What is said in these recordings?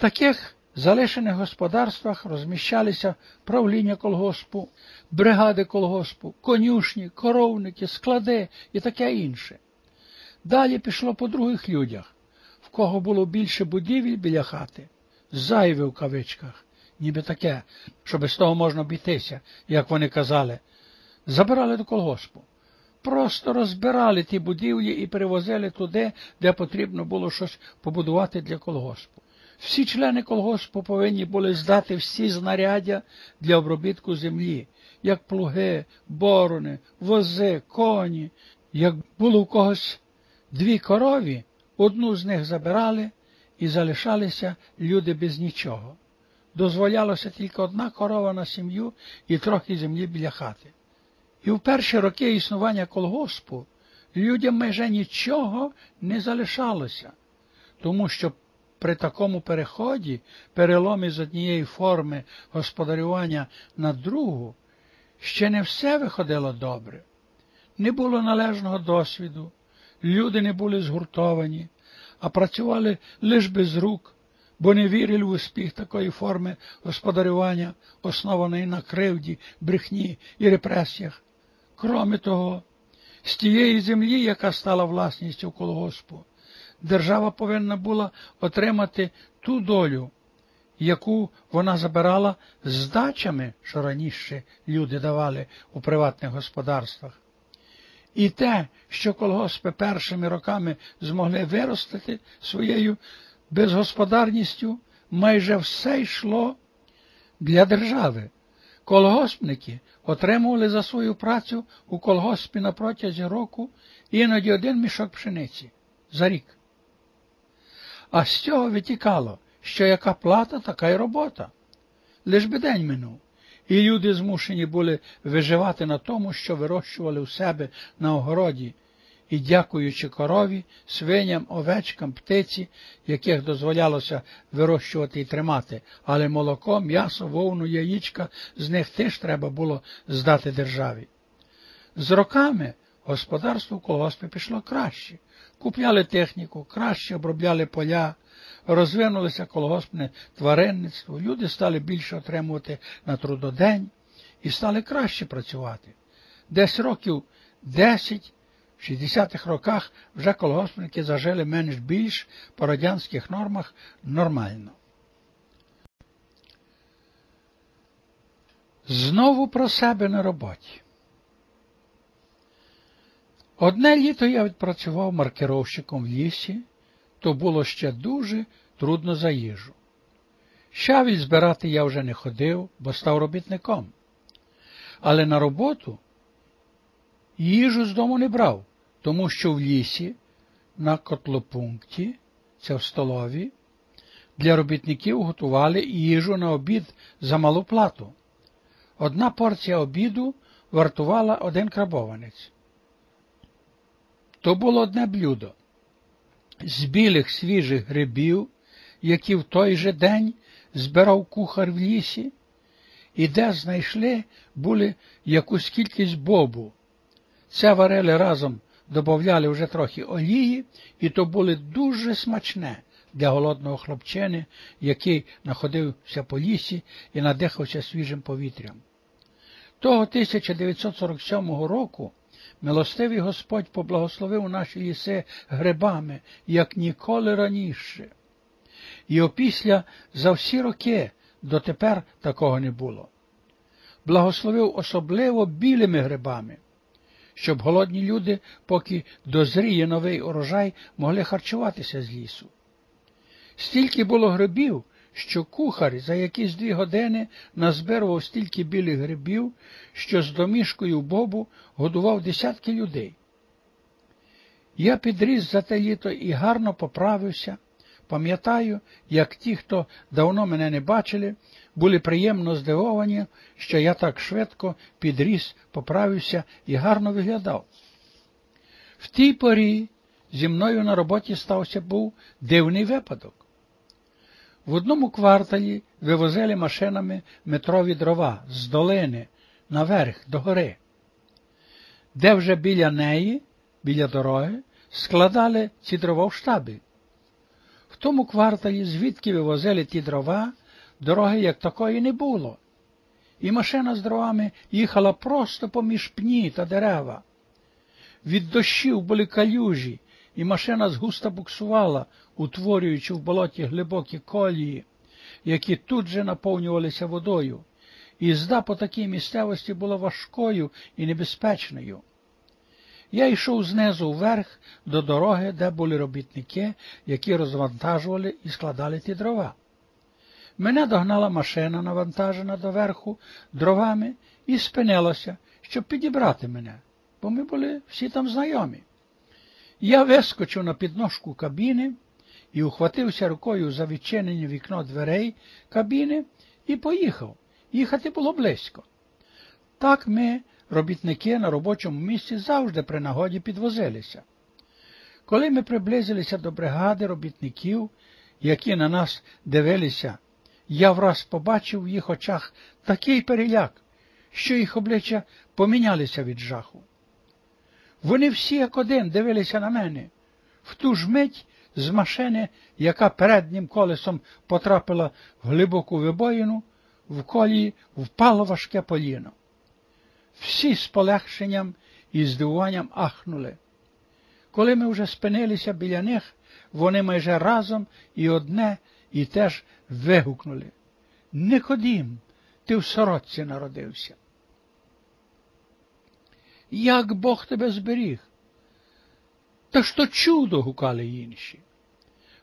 таких залишених господарствах розміщалися правління колгоспу, бригади колгоспу, конюшні, коровники, склади і таке інше. Далі пішло по других людях, в кого було більше будівель біля хати, зайве в кавичках, ніби таке, щоб з того можна бійтися, як вони казали, забирали до колгоспу. Просто розбирали ті будівлі і перевозили туди, де потрібно було щось побудувати для колгоспу. Всі члени колгоспу повинні були здати всі знаряддя для обробітку землі, як плуги, борони, вози, коні. Як було в когось дві корові, одну з них забирали і залишалися люди без нічого. Дозволялося тільки одна корова на сім'ю і трохи землі біля хати. І в перші роки існування колгоспу людям майже нічого не залишалося, тому що при такому переході, переломі з однієї форми господарювання на другу, ще не все виходило добре. Не було належного досвіду, люди не були згуртовані, а працювали лише без рук, бо не вірили в успіх такої форми господарювання, основаної на кривді, брехні і репресіях. Кроме того, з тієї землі, яка стала власністю колгоспу, держава повинна була отримати ту долю, яку вона забирала здачами, що раніше люди давали у приватних господарствах. І те, що колгоспи першими роками змогли виростити своєю безгосподарністю, майже все йшло для держави. Колгоспники отримували за свою працю у колгоспі на протязі року іноді один мішок пшениці за рік. А з цього витікало, що яка плата, така й робота. Лиш би день минув, і люди змушені були виживати на тому, що вирощували у себе на огороді, і, дякуючи корові, свиням, овечкам, птиці, яких дозволялося вирощувати і тримати, але молоко, м'ясо, вовну, яєчка з них теж треба було здати державі. З роками господарство в колгоспі пішло краще. Купляли техніку, краще обробляли поля, розвинулося колгоспне тваринництво, люди стали більше отримувати на трудодень і стали краще працювати. Десь років десять в 60-х роках вже колгоспники зажили менш більш по радянських нормах нормально. Знову про себе на роботі. Одне літо я відпрацював маркировщиком в лісі, то було ще дуже трудно за їжу. Щавіль збирати я вже не ходив, бо став робітником. Але на роботу їжу з дому не брав, тому що в лісі, на котлопункті, це в столові, для робітників готували їжу на обід за малу плату. Одна порція обіду вартувала один крабованець. То було одне блюдо з білих свіжих грибів, які в той же день збирав кухар в лісі, і де знайшли були якусь кількість бобу. Це варили разом додавали вже трохи олії, і то було дуже смачне для голодного хлопчини, який находився по лісі і надихався свіжим повітрям. Того 1947 року милостивий Господь поблагословив наші ліси грибами, як ніколи раніше. І опісля за всі роки дотепер такого не було. Благословив особливо білими грибами щоб голодні люди, поки дозріє новий урожай, могли харчуватися з лісу. Стільки було грибів, що кухар за якісь дві години назбирував стільки білих грибів, що з домішкою бобу годував десятки людей. Я підріс за те літо і гарно поправився. Пам'ятаю, як ті, хто давно мене не бачили, були приємно здивовані, що я так швидко підріс, поправився і гарно виглядав. В тій порі зі мною на роботі стався був дивний випадок. В одному кварталі вивозили машинами метрові дрова з долини наверх до гори, де вже біля неї, біля дороги, складали ці дрова в штабі тому кварталі, звідки вивозили ті дрова, дороги як такої не було. І машина з дровами їхала просто поміж пні та дерева. Від дощів були калюжі, і машина згусто буксувала, утворюючи в болоті глибокі колії, які тут же наповнювалися водою. Їзда по такій місцевості була важкою і небезпечною. Я йшов знизу вверх до дороги, де були робітники, які розвантажували і складали ті дрова. Мене догнала машина, навантажена доверху дровами, і спинилася, щоб підібрати мене, бо ми були всі там знайомі. Я вискочив на підножку кабіни і ухватився рукою за відчинені вікно дверей кабіни і поїхав. Їхати було близько. Так ми, робітники на робочому місці, завжди при нагоді підвозилися. Коли ми приблизилися до бригади робітників, які на нас дивилися, я враз побачив в їх очах такий переляк, що їх обличчя помінялися від жаху. Вони всі як один дивилися на мене. В ту ж мить з машини, яка переднім колесом потрапила в глибоку вибоїну, в колії впало важке поліно. Всі з полегшенням і здивуванням ахнули. Коли ми вже спинилися біля них, вони майже разом і одне і теж вигукнули. Никодім, ти в сорочці народився. Як Бог тебе зберіг? Та то чудо, гукали інші.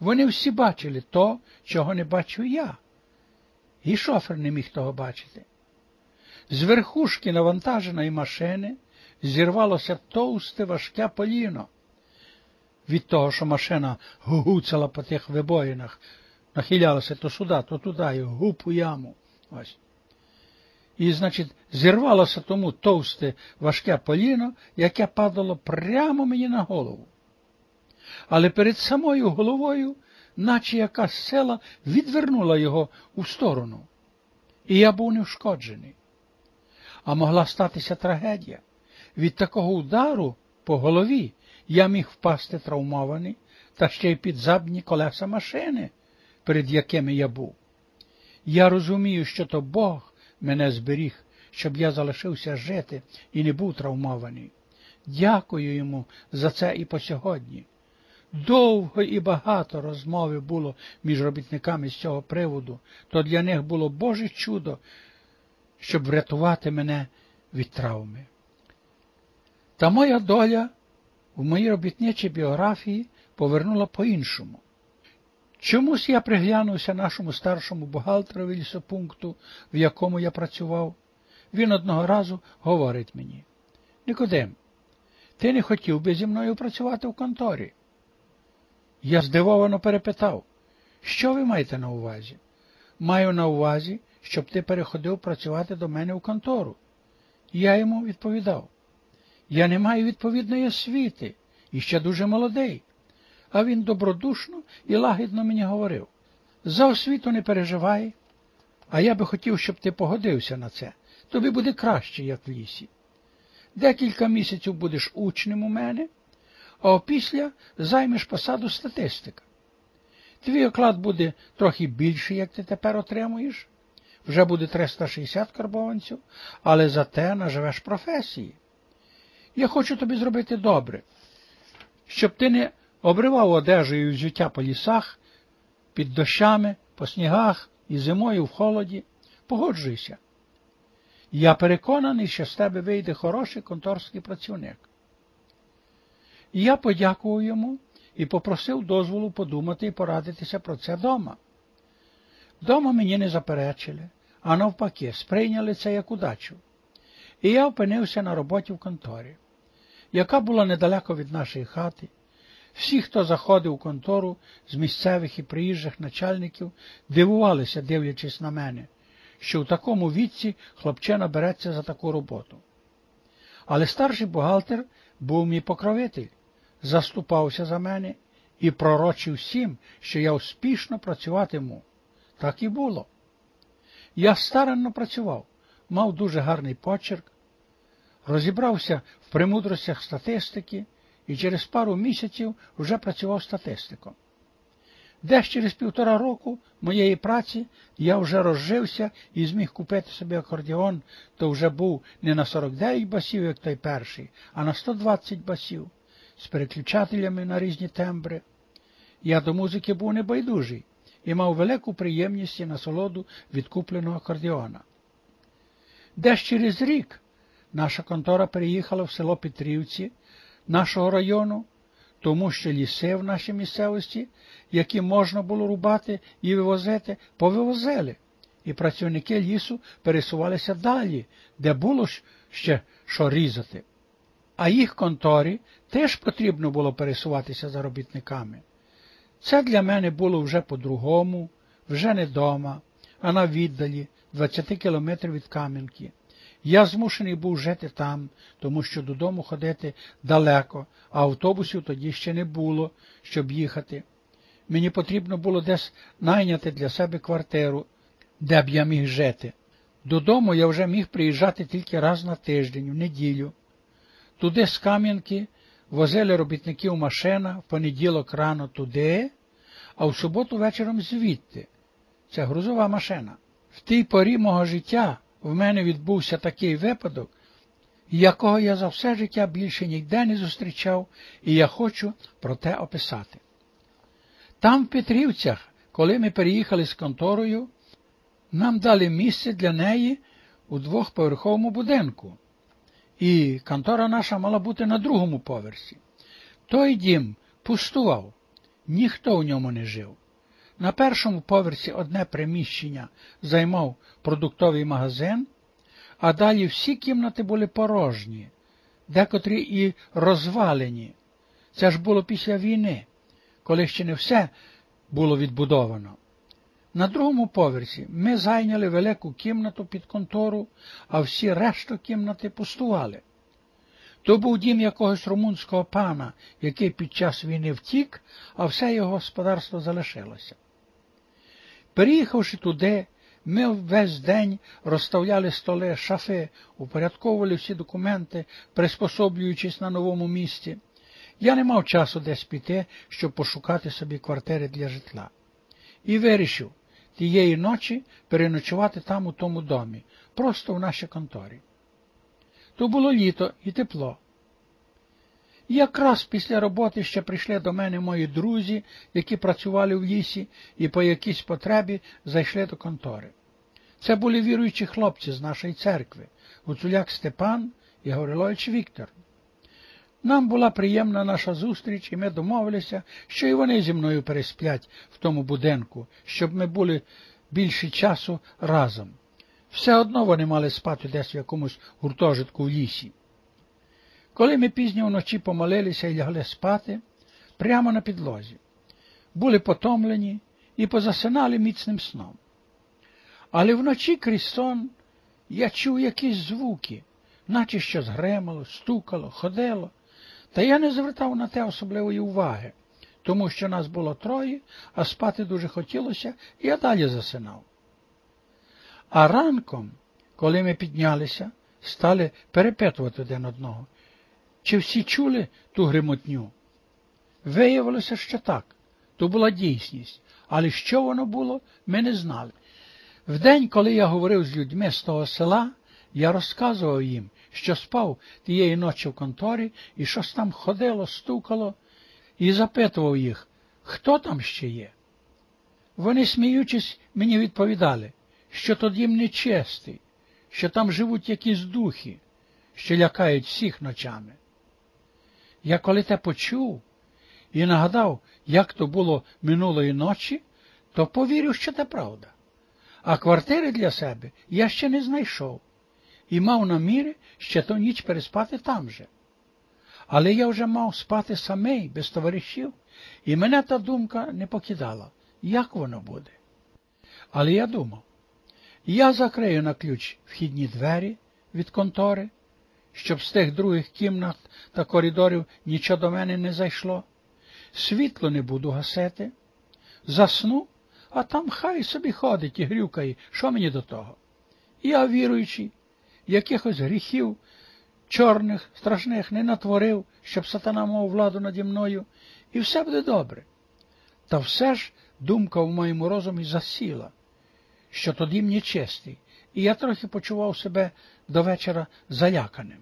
Вони всі бачили то, чого не бачу я. І шофер не міг того бачити. З верхушки навантаженої машини зірвалося товсте важке поліно. Від того, що машина гуцала по тих вибоїнах, нахилялася то сюди, то туди, і гуп у яму. Ось. І, значить, зірвалося тому товсте важке поліно, яке падало прямо мені на голову. Але перед самою головою, наче якась села, відвернула його у сторону. І я був неушкоджений. А могла статися трагедія. Від такого удару по голові я міг впасти травмований та ще й під задні колеса машини, перед якими я був. Я розумію, що то Бог мене зберіг, щоб я залишився жити і не був травмований. Дякую йому за це і по сьогодні. Довго і багато розмови було між робітниками з цього приводу, то для них було Боже чудо, щоб врятувати мене від травми. Та моя доля в моїй робітничій біографії повернула по-іншому. Чомусь я приглянувся нашому старшому бухгалтерові лісопункту, в якому я працював. Він одного разу говорить мені Никодим, ти не хотів би зі мною працювати в конторі? Я здивовано перепитав, що ви маєте на увазі? Маю на увазі, щоб ти переходив працювати до мене в контору. Я йому відповідав. Я не маю відповідної освіти і ще дуже молодий а він добродушно і лагідно мені говорив за освіту не переживай, а я би хотів, щоб ти погодився на це. Тобі буде краще, як в лісі. Декілька місяців будеш учнем у мене, а опісля займеш посаду статистика. Твій оклад буде трохи більший, як ти тепер отримуєш. Вже буде 360 карбованців, але зате наживеш професії. Я хочу тобі зробити добре, щоб ти не обривав одежею взуття по лісах, під дощами, по снігах і зимою в холоді. Погоджуйся. Я переконаний, що з тебе вийде хороший конторський працівник. І я подякував йому і попросив дозволу подумати і порадитися про це дома. Дома мені не заперечили, а навпаки, сприйняли це як удачу. І я опинився на роботі в конторі, яка була недалеко від нашої хати. Всі, хто заходив у контору з місцевих і приїжджих начальників, дивувалися, дивлячись на мене, що в такому віці хлопчина береться за таку роботу. Але старший бухгалтер був мій покровитель, заступався за мене і пророчив всім, що я успішно працюватиму. Так і було. Я старанно працював, мав дуже гарний почерк, розібрався в премудростях статистики і через пару місяців вже працював статистиком. Десь через півтора року моєї праці я вже розжився і зміг купити собі акордіон, то вже був не на 49 басів, як той перший, а на 120 басів, з переключателями на різні тембри. Я до музики був небайдужий і мав велику приємність і насолоду від купленого акордіона. Десь через рік наша контора переїхала в село Петрівці нашого району, тому що ліси в нашій місцевості, які можна було рубати і вивозити, повивозили, і працівники лісу пересувалися далі, де було ще що різати. А їх конторі теж потрібно було пересуватися за робітниками. Це для мене було вже по-другому, вже не дома, а на віддалі 20 кілометрів від Кам'янки. Я змушений був жити там, тому що додому ходити далеко, а автобусів тоді ще не було, щоб їхати. Мені потрібно було десь найняти для себе квартиру, де б я міг жити. Додому я вже міг приїжджати тільки раз на тиждень, в неділю. Туди з Кам'янки возили робітників машина в понеділок рано туди, а в суботу вечором звідти. Це грузова машина. В тій порі мого життя в мене відбувся такий випадок, якого я за все життя більше ніде не зустрічав, і я хочу про те описати. Там, в Петрівцях, коли ми переїхали з конторою, нам дали місце для неї у двохповерховому будинку, і контора наша мала бути на другому поверсі. Той дім пустував, ніхто в ньому не жив. На першому поверсі одне приміщення займав продуктовий магазин, а далі всі кімнати були порожні, декотрі і розвалені. Це ж було після війни, коли ще не все було відбудовано. На другому поверсі ми зайняли велику кімнату під контору, а всі решту кімнати пустували. То був дім якогось румунського пана, який під час війни втік, а все його господарство залишилося. Переїхавши туди, ми весь день розставляли столи, шафи, упорядковували всі документи, приспособлюючись на новому місці. Я не мав часу десь піти, щоб пошукати собі квартири для житла. І вирішив тієї ночі переночувати там у тому домі, просто в нашій конторі. То було літо і тепло. Якраз після роботи ще прийшли до мене мої друзі, які працювали в лісі і по якійсь потребі зайшли до контори. Це були віруючі хлопці з нашої церкви, Гуцуляк Степан і Гаврилович Віктор. Нам була приємна наша зустріч, і ми домовилися, що і вони зі мною пересплять в тому будинку, щоб ми були більше часу разом. Все одно вони мали спати десь в якомусь гуртожитку в лісі. Коли ми пізньо вночі помолилися і лягли спати, прямо на підлозі, були потомлені і позасинали міцним сном. Але вночі крізь сон я чув якісь звуки, наче щось гремало, стукало, ходило, та я не звертав на те особливої уваги, тому що нас було троє, а спати дуже хотілося, і я далі засинав. А ранком, коли ми піднялися, стали перепитувати один одного, чи всі чули ту гримотню? Виявилося, що так, то була дійсність, але що воно було, ми не знали. Вдень, коли я говорив з людьми з того села, я розказував їм, що спав тієї ночі в конторі і щось там ходило, стукало, і запитував їх, хто там ще є. Вони, сміючись, мені відповідали, що то дім нечистий, що там живуть якісь духи, що лякають всіх ночами. Я коли те почув і нагадав, як то було минулої ночі, то повірив, що це правда. А квартири для себе я ще не знайшов і мав наміри ще ту ніч переспати там же. Але я вже мав спати самий, без товаришів, і мене та думка не покидала, як воно буде. Але я думав, я закрию на ключ вхідні двері від контори, щоб з тих других кімнат та коридорів нічого до мене не зайшло. Світло не буду гасити, засну, а там хай собі ходить і грюкає, що мені до того. Я, віруючий, якихось гріхів чорних, страшних не натворив, щоб сатана мав владу наді мною, і все буде добре. Та все ж думка в моєму розумі засіла, що тоді мені честі, і я трохи почував себе до вечора заляканим.